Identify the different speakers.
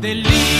Speaker 1: Delícia.